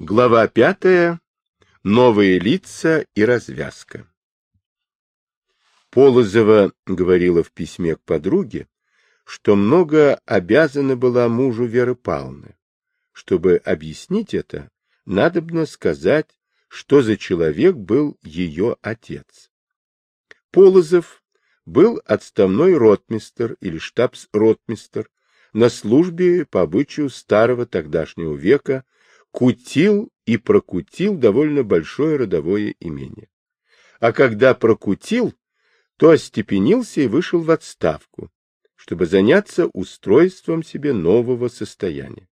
Глава пятая. Новые лица и развязка. Полозова говорила в письме к подруге, что много обязана была мужу Веры Павловны. Чтобы объяснить это, надобно сказать, что за человек был ее отец. Полозов был отставной ротмистер или штабс-ротмистер на службе по обычаю старого тогдашнего века кутил и прокутил довольно большое родовое имение. А когда прокутил, то остепенился и вышел в отставку, чтобы заняться устройством себе нового состояния.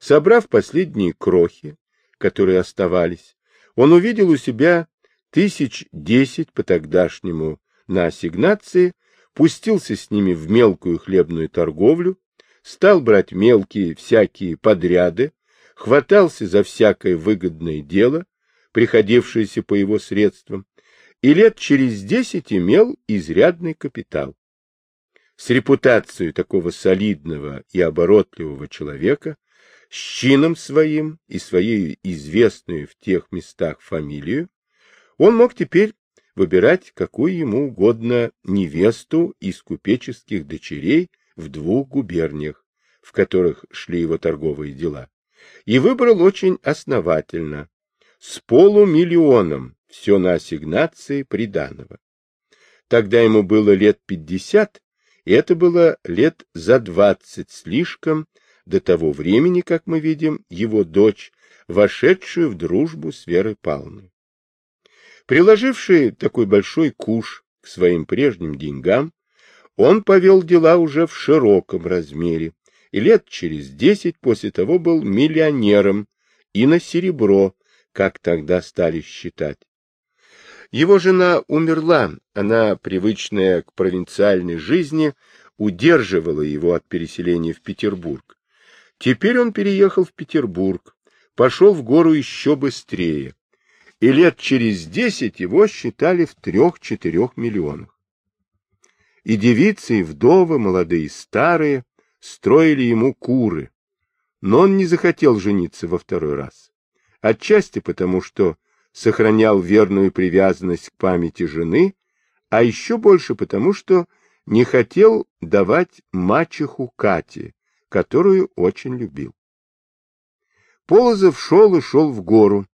Собрав последние крохи, которые оставались, он увидел у себя тысяч десять по тогдашнему на ассигнации, пустился с ними в мелкую хлебную торговлю, стал брать мелкие всякие подряды, хватался за всякое выгодное дело, приходившееся по его средствам, и лет через десять имел изрядный капитал. С репутацией такого солидного и оборотливого человека, с чином своим и своей известную в тех местах фамилию, он мог теперь выбирать какую ему угодно невесту из купеческих дочерей в двух губерниях, в которых шли его торговые дела и выбрал очень основательно, с полумиллионом, все на ассигнации приданого. Тогда ему было лет пятьдесят, и это было лет за двадцать слишком до того времени, как мы видим, его дочь, вошедшую в дружбу с Верой Павловной. Приложивший такой большой куш к своим прежним деньгам, он повел дела уже в широком размере, и лет через десять после того был миллионером и на серебро, как тогда стали считать. Его жена умерла, она, привычная к провинциальной жизни, удерживала его от переселения в Петербург. Теперь он переехал в Петербург, пошел в гору еще быстрее, и лет через десять его считали в трех-четырех миллионах. И девицы, и вдовы, молодые и старые, строили ему куры, но он не захотел жениться во второй раз. Отчасти потому, что сохранял верную привязанность к памяти жены, а еще больше потому, что не хотел давать мачеху Кате, которую очень любил. Полозов шел и шел в гору,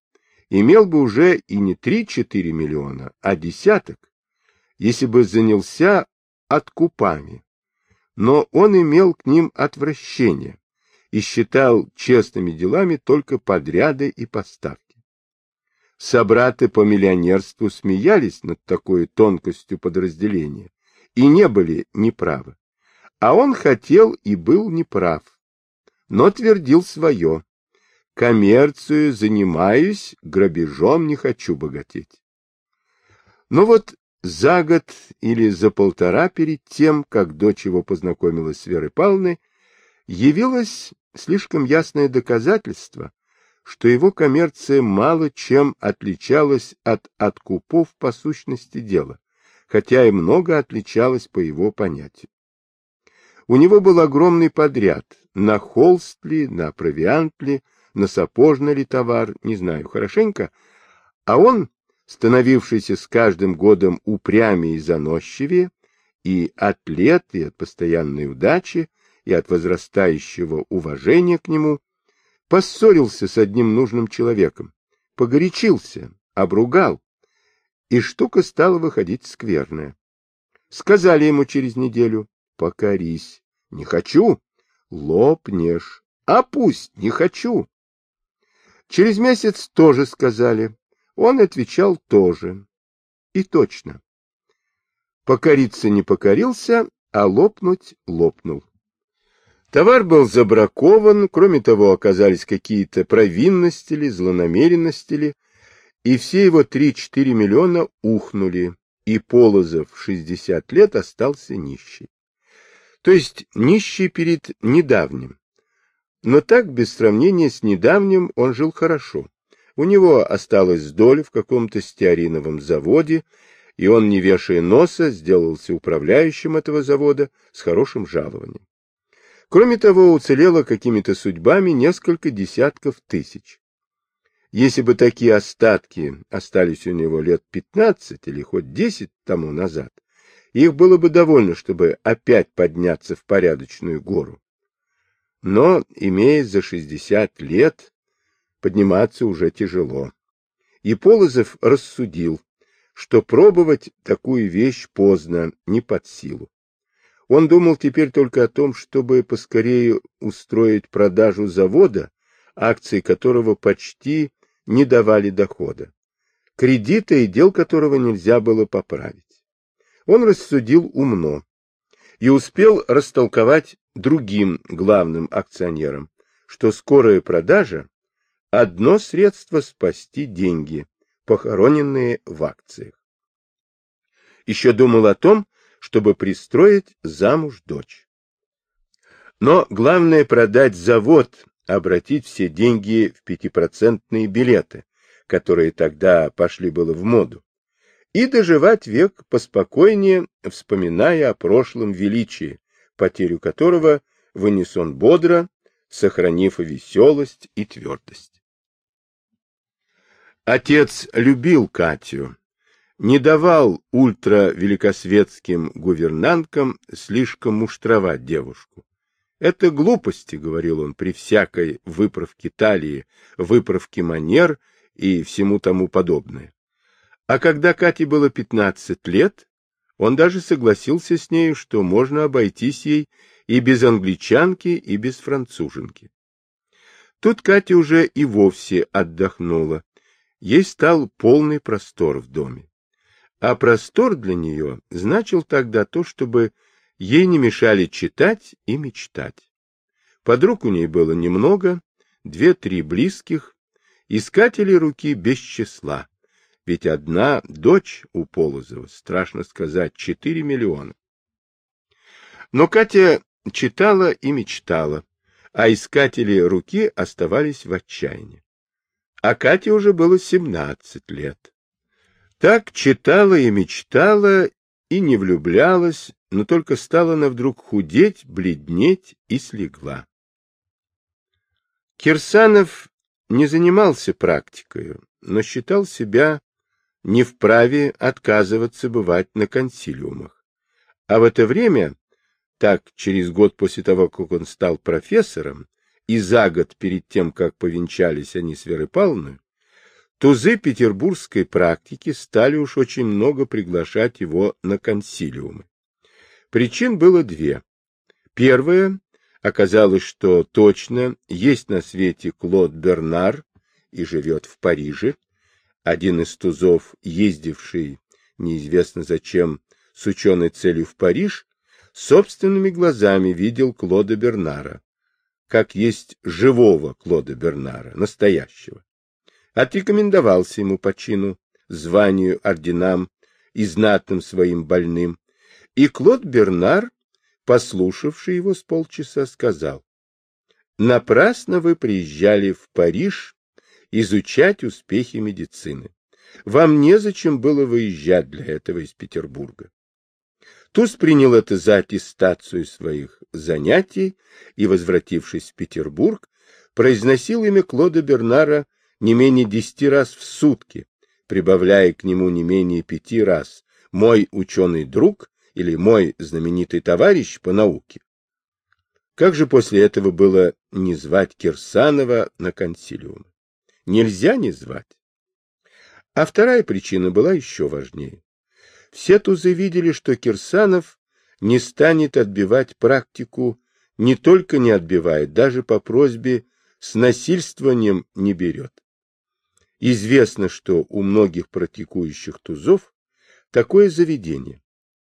имел бы уже и не три-четыре миллиона, а десяток, если бы занялся откупами но он имел к ним отвращение и считал честными делами только подряды и поставки. Собраты по миллионерству смеялись над такой тонкостью подразделения и не были неправы. А он хотел и был неправ, но твердил свое. Коммерцию занимаюсь, грабежом не хочу богатеть. Но вот за год или за полтора перед тем, как дочь его познакомилась с Верой Павловной, явилось слишком ясное доказательство, что его коммерция мало чем отличалась от откупов по сущности дела, хотя и много отличалась по его понятию. У него был огромный подряд, на холст ли, на провиант ли, на сапожный ли товар, не знаю хорошенько, а он становившийся с каждым годом упрямее и заносчивее, и от лет, и от постоянной удачи, и от возрастающего уважения к нему, поссорился с одним нужным человеком, погорячился, обругал, и штука стала выходить скверная. Сказали ему через неделю, покорись, не хочу, лопнешь, а пусть не хочу. Через месяц тоже сказали, он отвечал тоже. И точно. Покориться не покорился, а лопнуть лопнул. Товар был забракован, кроме того, оказались какие-то провинности ли, злонамеренности ли, и все его 3-4 миллиона ухнули, и Полозов в 60 лет остался нищий. То есть нищий перед недавним. Но так, без сравнения с недавним, он жил хорошо. У него осталась доля в каком-то стеариновом заводе, и он, не вешая носа, сделался управляющим этого завода с хорошим жалованием. Кроме того, уцелело какими-то судьбами несколько десятков тысяч. Если бы такие остатки остались у него лет 15 или хоть 10 тому назад, их было бы довольно, чтобы опять подняться в порядочную гору. Но, имея за 60 лет, подниматься уже тяжело. И Полозов рассудил, что пробовать такую вещь поздно, не под силу. Он думал теперь только о том, чтобы поскорее устроить продажу завода, акции которого почти не давали дохода, кредита и дел которого нельзя было поправить. Он рассудил умно и успел растолковать другим главным акционерам, что скорая продажа – одно средство спасти деньги, похороненные в акциях. Еще думал о том, чтобы пристроить замуж дочь. Но главное продать завод, обратить все деньги в пятипроцентные билеты, которые тогда пошли было в моду, и доживать век поспокойнее, вспоминая о прошлом величии, потерю которого вынес он бодро, сохранив веселость и твердость. Отец любил Катю, не давал ультравеликосветским гувернанткам слишком муштровать девушку. Это глупости, — говорил он, при всякой выправке талии, выправке манер и всему тому подобное. А когда Кате было пятнадцать лет, он даже согласился с нею, что можно обойтись ей и без англичанки, и без француженки. Тут Катя уже и вовсе отдохнула. Ей стал полный простор в доме. А простор для нее значил тогда то, чтобы ей не мешали читать и мечтать. Подруг у ней было немного, две-три близких, искатели руки без числа, ведь одна дочь у Полозова, страшно сказать, четыре миллиона. Но Катя читала и мечтала, а искатели руки оставались в отчаянии. А Кате уже было семнадцать лет. Так читала и мечтала, и не влюблялась, но только стала она вдруг худеть, бледнеть и слегла. Кирсанов не занимался практикой, но считал себя не вправе отказываться бывать на консилиумах. А в это время, так через год после того, как он стал профессором, и за год перед тем, как повенчались они с Верой Павловной, Тузы петербургской практики стали уж очень много приглашать его на консилиумы. Причин было две. Первое, оказалось, что точно есть на свете Клод Бернар и живет в Париже, один из тузов, ездивший неизвестно зачем с ученой целью в Париж, собственными глазами видел Клода Бернара, как есть живого Клода Бернара, настоящего отрекомендовался ему по чину, званию, орденам и знатным своим больным, и Клод Бернар, послушавший его с полчаса, сказал, «Напрасно вы приезжали в Париж изучать успехи медицины. Вам незачем было выезжать для этого из Петербурга». Туз принял это за аттестацию своих занятий и, возвратившись в Петербург, произносил имя Клода Бернара не менее десяти раз в сутки, прибавляя к нему не менее пяти раз «мой ученый друг» или «мой знаменитый товарищ по науке». Как же после этого было не звать Кирсанова на консилиум? Нельзя не звать. А вторая причина была еще важнее. Все тузы видели, что Кирсанов не станет отбивать практику, не только не отбивает, даже по просьбе с насильствованием не берет. Известно, что у многих практикующих тузов такое заведение.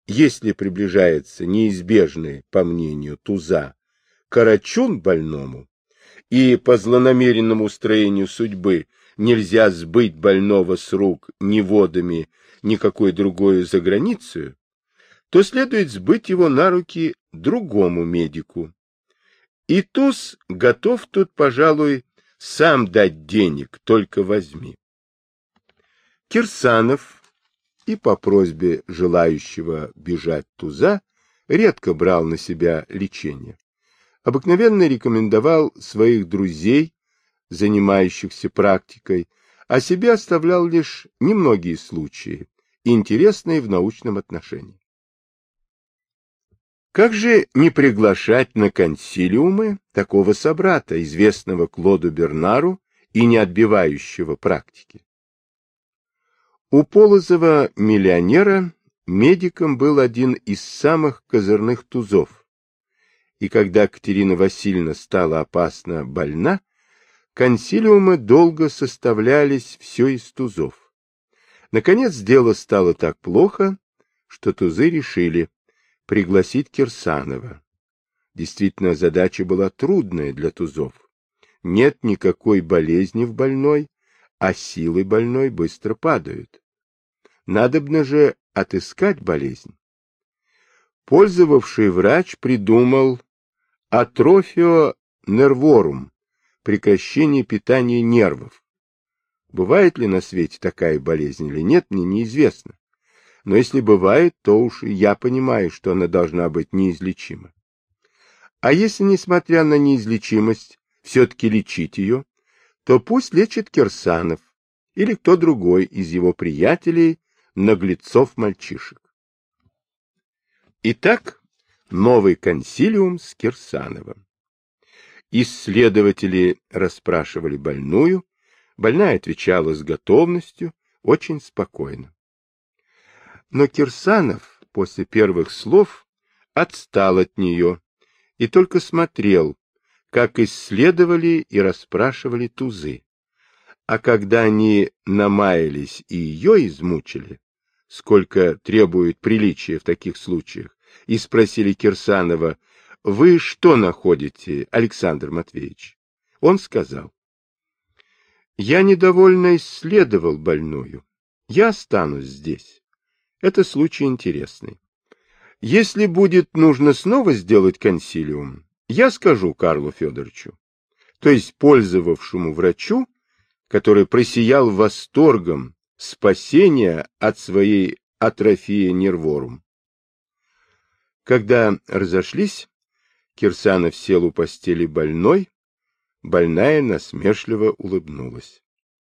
Если приближается неизбежный, по мнению туза, карачун больному, и по злонамеренному строению судьбы нельзя сбыть больного с рук ни водами, ни какой другой за границей, то следует сбыть его на руки другому медику. И туз готов тут, пожалуй, сам дать денег, только возьми. Кирсанов и по просьбе желающего бежать туза редко брал на себя лечение. Обыкновенно рекомендовал своих друзей занимающихся практикой, а себе оставлял лишь немногие случаи, интересные в научном отношении. Как же не приглашать на консилиумы такого собрата, известного Клоду Бернару и не отбивающего практики? У Полозова миллионера медиком был один из самых козырных тузов. И когда Катерина Васильевна стала опасно больна, Консилиумы долго составлялись все из тузов. Наконец дело стало так плохо, что тузы решили пригласить Кирсанова. Действительно, задача была трудная для тузов. Нет никакой болезни в больной, а силы больной быстро падают. Надобно же отыскать болезнь. Пользовавший врач придумал атрофио нерворум, прекращение питания нервов. Бывает ли на свете такая болезнь или нет, мне неизвестно. Но если бывает, то уж я понимаю, что она должна быть неизлечима. А если, несмотря на неизлечимость, все-таки лечить ее, то пусть лечит Кирсанов или кто другой из его приятелей, наглецов-мальчишек. Итак, новый консилиум с Кирсановым. Исследователи расспрашивали больную, больная отвечала с готовностью, очень спокойно. Но Кирсанов после первых слов отстал от нее и только смотрел, как исследовали и расспрашивали тузы. А когда они намаялись и ее измучили, сколько требует приличия в таких случаях, и спросили Кирсанова, вы что находите, Александр Матвеевич? Он сказал. Я недовольно исследовал больную. Я останусь здесь. Это случай интересный. Если будет нужно снова сделать консилиум, я скажу Карлу Федоровичу, то есть пользовавшему врачу, который просиял восторгом спасения от своей атрофии нерворум. Когда разошлись, Кирсанов сел у постели больной, больная насмешливо улыбнулась.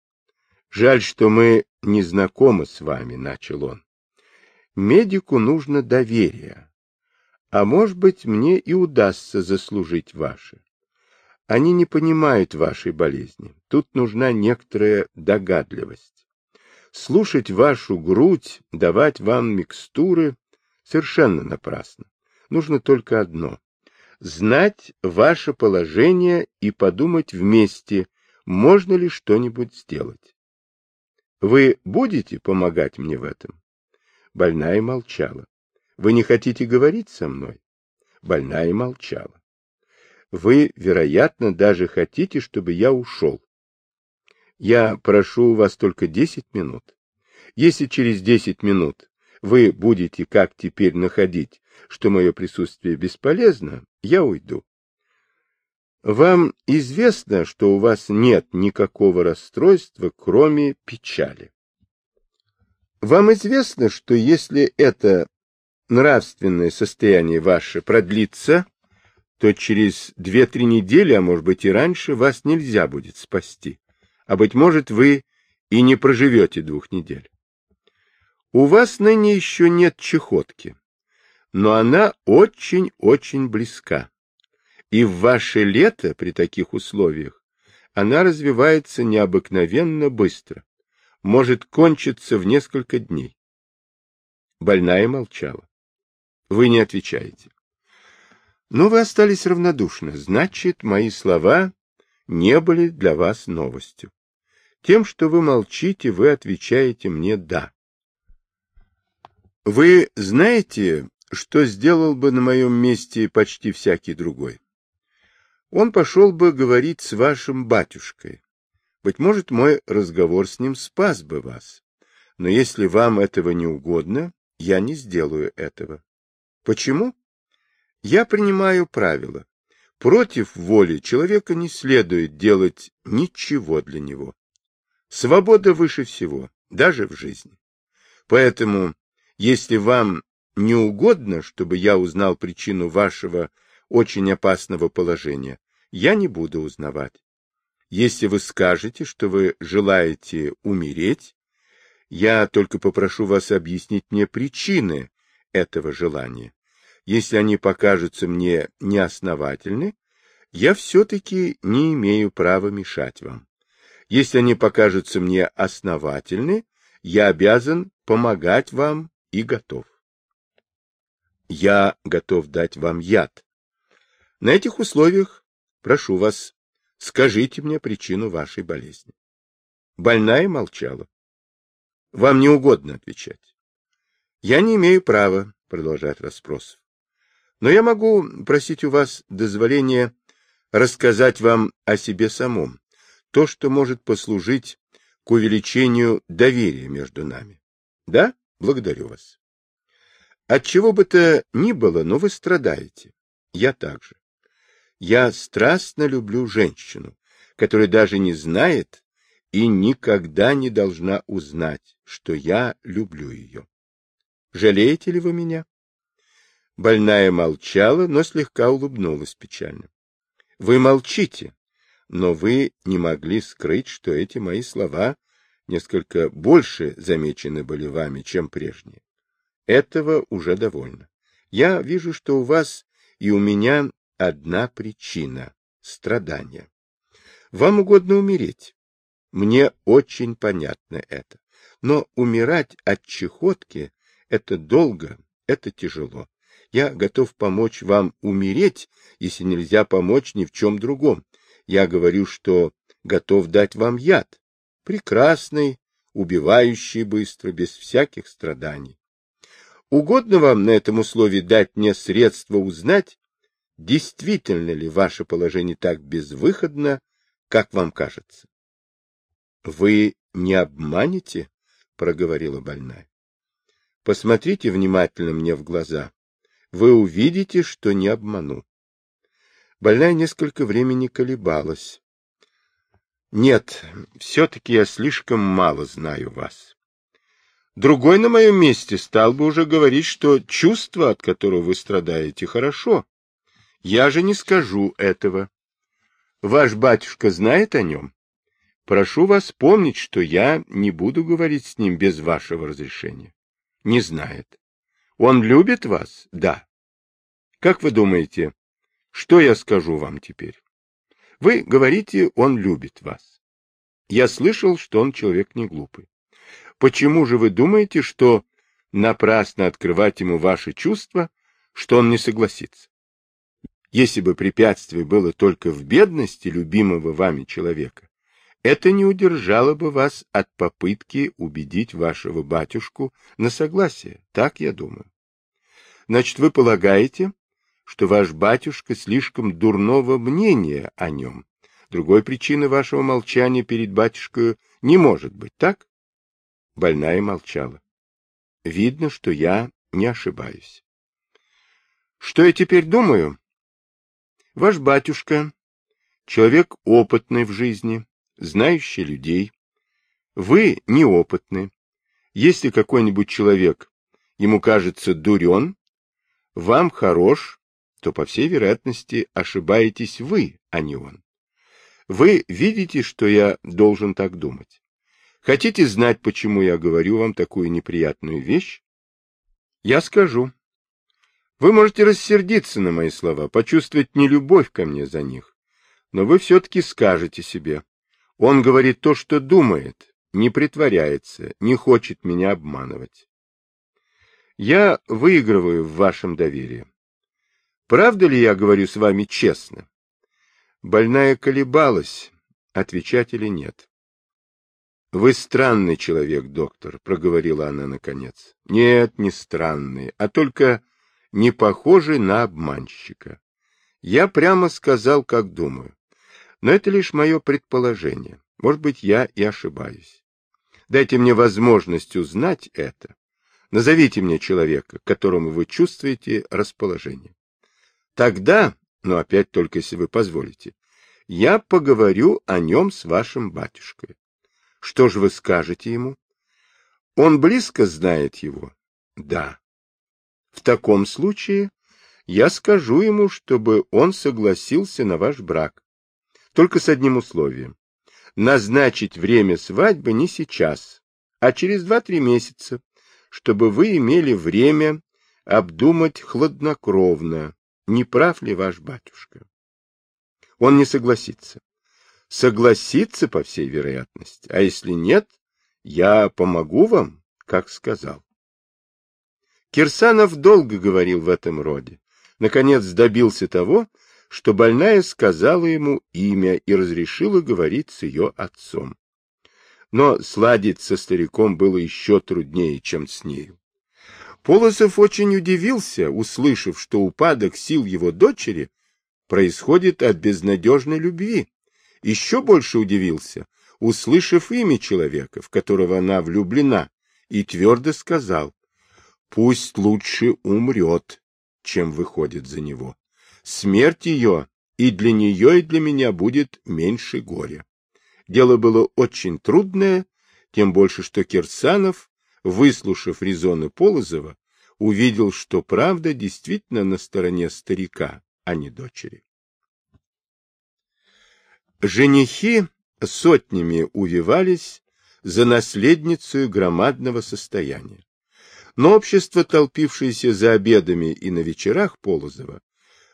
— Жаль, что мы не знакомы с вами, — начал он. — Медику нужно доверие, а может быть, мне и удастся заслужить ваше. Они не понимают вашей болезни, тут нужна некоторая догадливость. Слушать вашу грудь, давать вам микстуры совершенно напрасно. Нужно только одно знать ваше положение и подумать вместе, можно ли что-нибудь сделать. Вы будете помогать мне в этом? Больная молчала. Вы не хотите говорить со мной? Больная молчала. Вы, вероятно, даже хотите, чтобы я ушел. Я прошу у вас только десять минут. Если через десять минут вы будете, как теперь, находить, что мое присутствие бесполезно, я уйду. Вам известно, что у вас нет никакого расстройства, кроме печали. Вам известно, что если это нравственное состояние ваше продлится, то через две-три недели, а может быть и раньше, вас нельзя будет спасти. А быть может, вы и не проживете двух недель. У вас ныне еще нет чехотки, но она очень-очень близка. И в ваше лето при таких условиях она развивается необыкновенно быстро, может кончиться в несколько дней. Больная молчала. Вы не отвечаете. Но вы остались равнодушны. Значит, мои слова не были для вас новостью. Тем, что вы молчите, вы отвечаете мне «да». Вы знаете, что сделал бы на моем месте почти всякий другой? Он пошел бы говорить с вашим батюшкой. Быть может, мой разговор с ним спас бы вас. Но если вам этого не угодно, я не сделаю этого. Почему? Я принимаю правило. Против воли человека не следует делать ничего для него. Свобода выше всего, даже в жизни. Поэтому если вам не угодно, чтобы я узнал причину вашего очень опасного положения, я не буду узнавать. Если вы скажете, что вы желаете умереть, я только попрошу вас объяснить мне причины этого желания. Если они покажутся мне неосновательны, я все-таки не имею права мешать вам. Если они покажутся мне основательны, я обязан помогать вам и готов. Я готов дать вам яд. На этих условиях прошу вас, скажите мне причину вашей болезни. Больная молчала. Вам не угодно отвечать. Я не имею права продолжать расспросов. Но я могу просить у вас дозволения рассказать вам о себе самом, то, что может послужить к увеличению доверия между нами. Да? Благодарю вас. От чего бы то ни было, но вы страдаете. Я также. Я страстно люблю женщину, которая даже не знает и никогда не должна узнать, что я люблю ее. Жалеете ли вы меня? Больная молчала, но слегка улыбнулась печально. Вы молчите, но вы не могли скрыть, что эти мои слова несколько больше замечены были вами, чем прежние. Этого уже довольно. Я вижу, что у вас и у меня одна причина — страдания. Вам угодно умереть. Мне очень понятно это. Но умирать от чехотки — это долго, это тяжело. Я готов помочь вам умереть, если нельзя помочь ни в чем другом. Я говорю, что готов дать вам яд. Прекрасный, убивающий быстро, без всяких страданий. Угодно вам на этом условии дать мне средства узнать, действительно ли ваше положение так безвыходно, как вам кажется? — Вы не обманете? — проговорила больная. — Посмотрите внимательно мне в глаза. Вы увидите, что не обману. Больная несколько времени колебалась. — Нет, все-таки я слишком мало знаю вас. Другой на моем месте стал бы уже говорить, что чувство, от которого вы страдаете, хорошо. Я же не скажу этого. Ваш батюшка знает о нем? Прошу вас помнить, что я не буду говорить с ним без вашего разрешения. Не знает. Он любит вас? Да. Как вы думаете, что я скажу вам теперь? Вы говорите, он любит вас. Я слышал, что он человек не глупый. Почему же вы думаете, что напрасно открывать ему ваши чувства, что он не согласится? Если бы препятствие было только в бедности любимого вами человека, это не удержало бы вас от попытки убедить вашего батюшку на согласие, так я думаю. Значит, вы полагаете, что ваш батюшка слишком дурного мнения о нем. Другой причины вашего молчания перед батюшкой не может быть, так? Больная молчала. Видно, что я не ошибаюсь. Что я теперь думаю? Ваш батюшка, человек опытный в жизни, знающий людей. Вы неопытны. Если какой-нибудь человек ему кажется дурен, вам хорош, то, по всей вероятности, ошибаетесь вы, а не он. Вы видите, что я должен так думать. Хотите знать, почему я говорю вам такую неприятную вещь? Я скажу. Вы можете рассердиться на мои слова, почувствовать нелюбовь ко мне за них, но вы все-таки скажете себе. Он говорит то, что думает, не притворяется, не хочет меня обманывать. Я выигрываю в вашем доверии. Правда ли я говорю с вами честно? Больная колебалась, отвечать или нет. Вы странный человек, доктор, проговорила она наконец. Нет, не странный, а только не похожий на обманщика. Я прямо сказал, как думаю. Но это лишь мое предположение. Может быть, я и ошибаюсь. Дайте мне возможность узнать это. Назовите мне человека, которому вы чувствуете расположение. Тогда, но опять только если вы позволите, я поговорю о нем с вашим батюшкой. Что же вы скажете ему? Он близко знает его? Да. В таком случае я скажу ему, чтобы он согласился на ваш брак. только с одним условием. Назначить время свадьбы не сейчас, а через два-три месяца, чтобы вы имели время обдумать хладнокровно, не прав ли ваш батюшка. Он не согласится. Согласится, по всей вероятности, а если нет, я помогу вам, как сказал. Кирсанов долго говорил в этом роде. Наконец добился того, что больная сказала ему имя и разрешила говорить с ее отцом. Но сладить со стариком было еще труднее, чем с нею. Полосов очень удивился, услышав, что упадок сил его дочери происходит от безнадежной любви. Еще больше удивился, услышав имя человека, в которого она влюблена, и твердо сказал, пусть лучше умрет, чем выходит за него. Смерть ее и для нее, и для меня будет меньше горя. Дело было очень трудное, тем больше, что Кирсанов выслушав резоны Полозова, увидел, что правда действительно на стороне старика, а не дочери. Женихи сотнями увивались за наследницей громадного состояния. Но общество, толпившееся за обедами и на вечерах Полозова,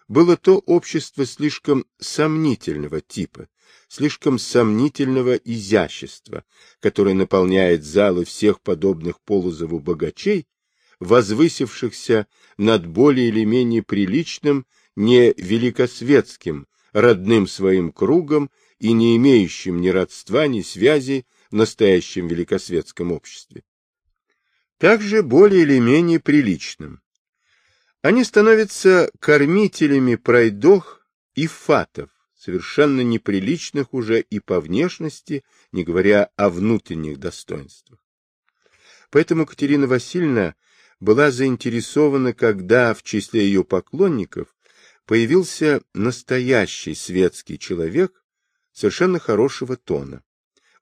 было то общество слишком сомнительного типа, слишком сомнительного изящества, которое наполняет залы всех подобных Полозову богачей, возвысившихся над более или менее приличным, не великосветским, родным своим кругом и не имеющим ни родства, ни связи в настоящем великосветском обществе. Также более или менее приличным. Они становятся кормителями пройдох и фатов, совершенно неприличных уже и по внешности, не говоря о внутренних достоинствах. Поэтому Катерина Васильевна была заинтересована, когда в числе ее поклонников появился настоящий светский человек совершенно хорошего тона.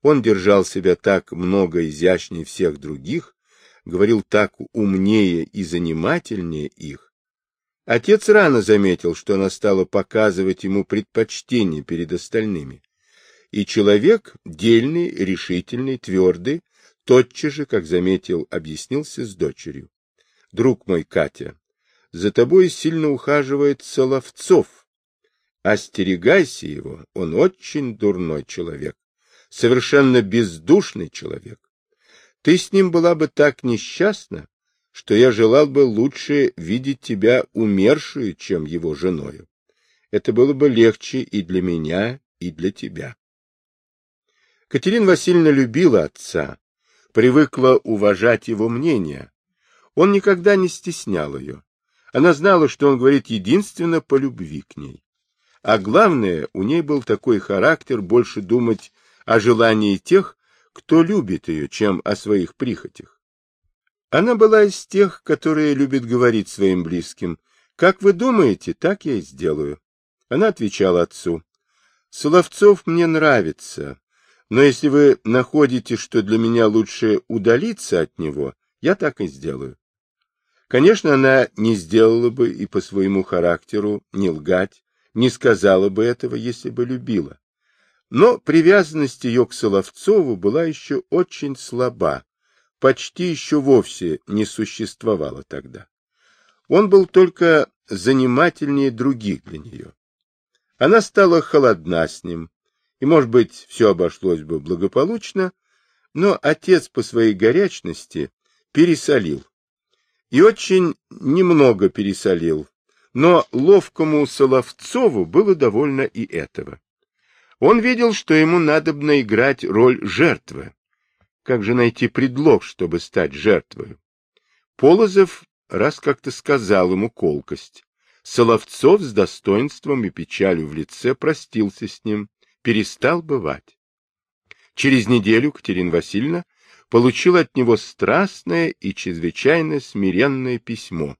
Он держал себя так много изящнее всех других, говорил так умнее и занимательнее их, Отец рано заметил, что она стала показывать ему предпочтение перед остальными. И человек, дельный, решительный, твердый, тотчас же, как заметил, объяснился с дочерью. — Друг мой, Катя, за тобой сильно ухаживает Соловцов. Остерегайся его, он очень дурной человек, совершенно бездушный человек. Ты с ним была бы так несчастна, что я желал бы лучше видеть тебя умершую, чем его женою. Это было бы легче и для меня, и для тебя. Катерина Васильевна любила отца, привыкла уважать его мнение. Он никогда не стеснял ее. Она знала, что он говорит единственно по любви к ней. А главное, у ней был такой характер больше думать о желании тех, кто любит ее, чем о своих прихотях. Она была из тех, которые любят говорить своим близким. «Как вы думаете, так я и сделаю». Она отвечала отцу. «Соловцов мне нравится, но если вы находите, что для меня лучше удалиться от него, я так и сделаю». Конечно, она не сделала бы и по своему характеру не лгать, не сказала бы этого, если бы любила. Но привязанность ее к Соловцову была еще очень слаба, почти еще вовсе не существовало тогда. Он был только занимательнее других для нее. Она стала холодна с ним, и, может быть, все обошлось бы благополучно, но отец по своей горячности пересолил. И очень немного пересолил, но ловкому Соловцову было довольно и этого. Он видел, что ему надобно играть роль жертвы, как же найти предлог, чтобы стать жертвой? Полозов раз как-то сказал ему колкость. Соловцов с достоинством и печалью в лице простился с ним, перестал бывать. Через неделю Катерина Васильевна получила от него страстное и чрезвычайно смиренное письмо,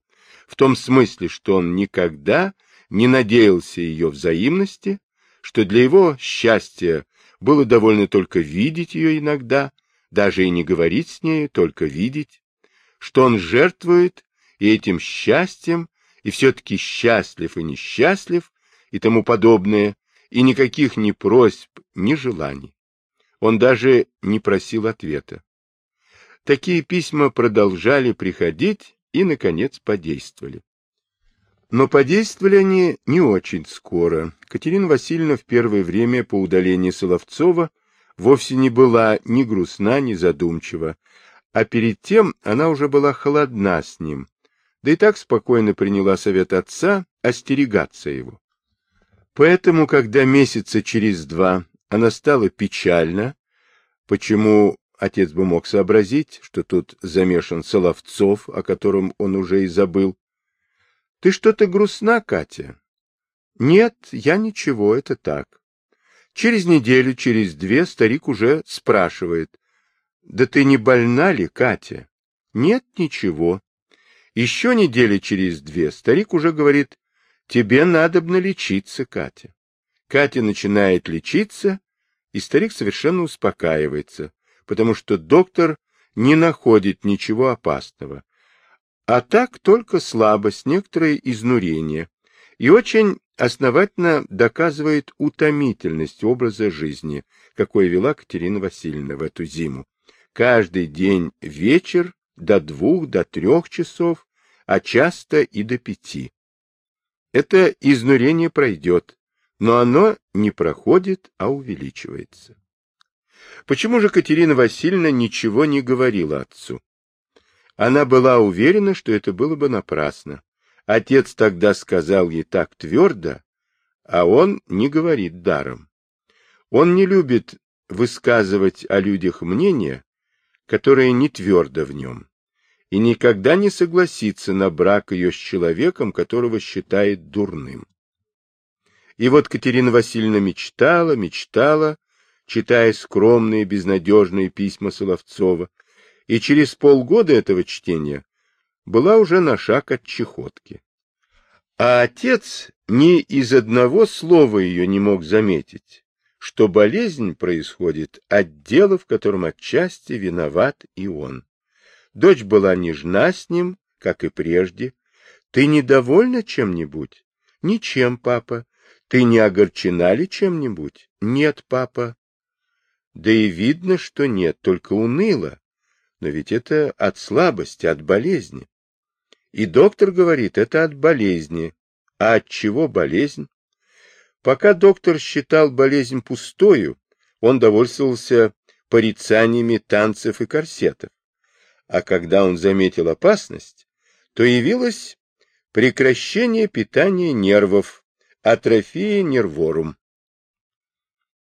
в том смысле, что он никогда не надеялся ее взаимности, что для его счастья было довольно только видеть ее иногда, даже и не говорить с ней, только видеть, что он жертвует и этим счастьем, и все-таки счастлив и несчастлив, и тому подобное, и никаких ни просьб, ни желаний. Он даже не просил ответа. Такие письма продолжали приходить и, наконец, подействовали. Но подействовали они не очень скоро. Катерина Васильевна в первое время по удалении Соловцова вовсе не была ни грустна, ни задумчива, а перед тем она уже была холодна с ним, да и так спокойно приняла совет отца остерегаться его. Поэтому, когда месяца через два она стала печальна, почему отец бы мог сообразить, что тут замешан Соловцов, о котором он уже и забыл, ты что-то грустна, Катя? Нет, я ничего, это так. Через неделю, через две старик уже спрашивает. Да ты не больна ли, Катя? Нет, ничего. Еще недели через две старик уже говорит, тебе надобно лечиться, Катя. Катя начинает лечиться, и старик совершенно успокаивается, потому что доктор не находит ничего опасного, а так только слабость, некоторое изнурение. И очень основательно доказывает утомительность образа жизни, какой вела Катерина Васильевна в эту зиму. Каждый день вечер до двух, до трех часов, а часто и до пяти. Это изнурение пройдет, но оно не проходит, а увеличивается. Почему же Катерина Васильевна ничего не говорила отцу? Она была уверена, что это было бы напрасно. Отец тогда сказал ей так твердо, а он не говорит даром. Он не любит высказывать о людях мнение, которое не твердо в нем, и никогда не согласится на брак ее с человеком, которого считает дурным. И вот Катерина Васильевна мечтала, мечтала, читая скромные, безнадежные письма Соловцова, и через полгода этого чтения была уже на шаг от чехотки. А отец ни из одного слова ее не мог заметить, что болезнь происходит от дела, в котором отчасти виноват и он. Дочь была нежна с ним, как и прежде. Ты недовольна чем-нибудь? Ничем, папа. Ты не огорчена ли чем-нибудь? Нет, папа. Да и видно, что нет, только уныло. Но ведь это от слабости, от болезни. И доктор говорит, это от болезни. А от чего болезнь? Пока доктор считал болезнь пустою, он довольствовался порицаниями танцев и корсетов. А когда он заметил опасность, то явилось прекращение питания нервов, атрофия нерворум.